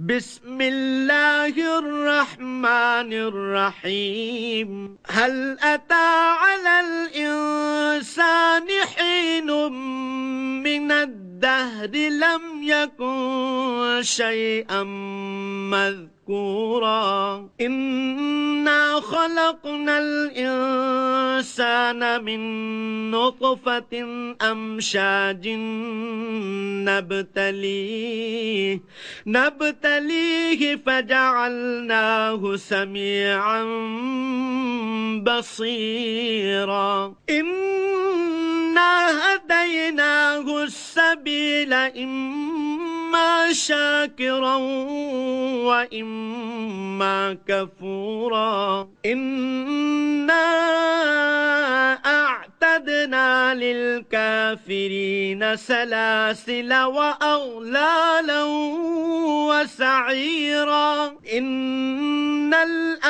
بسم الله الرحمن الرحيم. هل أتى على الإنسان حين من الدهر لم يكن شيئا مذكورا. إنا خلقنا الإنسان من نطفة أمشاج نبتليه نبتليه فجعلناه سميعا بصيرا. إنا هديناه السبيل إما شاكرا وإما كفورا. إنا أعتدنا للكافرين سلاسل وأغلالا وسعيرا. إن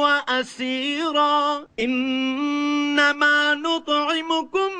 وأسيرا. إنما نطعمكم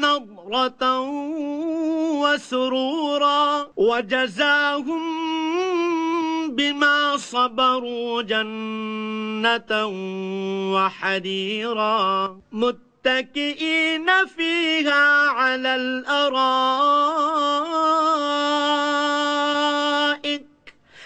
نضرة وسرورا وجزاهم بما صبروا جنة وحريرا متكئين فيها على الأرائك.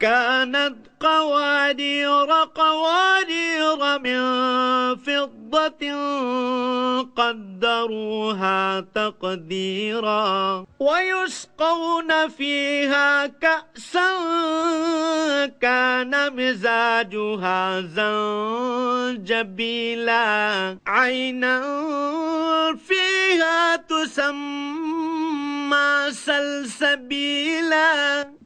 كانت قوارير قوارير من فضة قدروها تقديرا ويسقون فيها كأسا كان مزاجها زنجبيلا. عينا فيها تسمى سلسبيلا.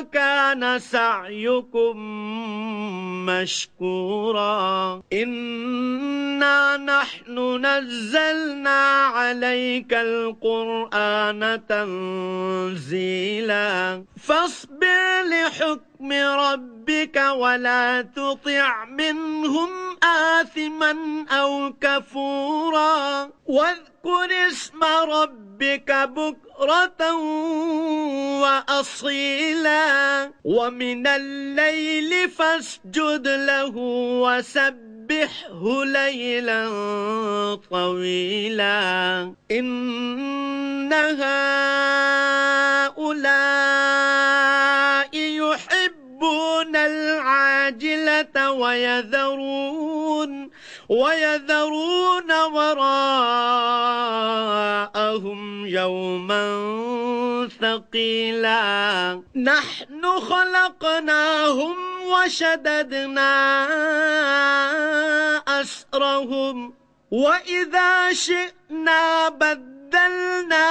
وكان سعيكم مشكورا. إنا نحن نزلنا عليك القرآن تنزيلا. فاصبر لحكم ربك ولا تطع منهم آثما أو كفورا واذكر اسم ربك بكرة وأصيلا ومن الليل فاسجد له وسبحه ليلا طويلا إن هؤلاء ويذرون ويذرون وراءهم يوما ثقيلا. نحن خلقناهم وشددنا أسرهم وإذا شئنا بدلنا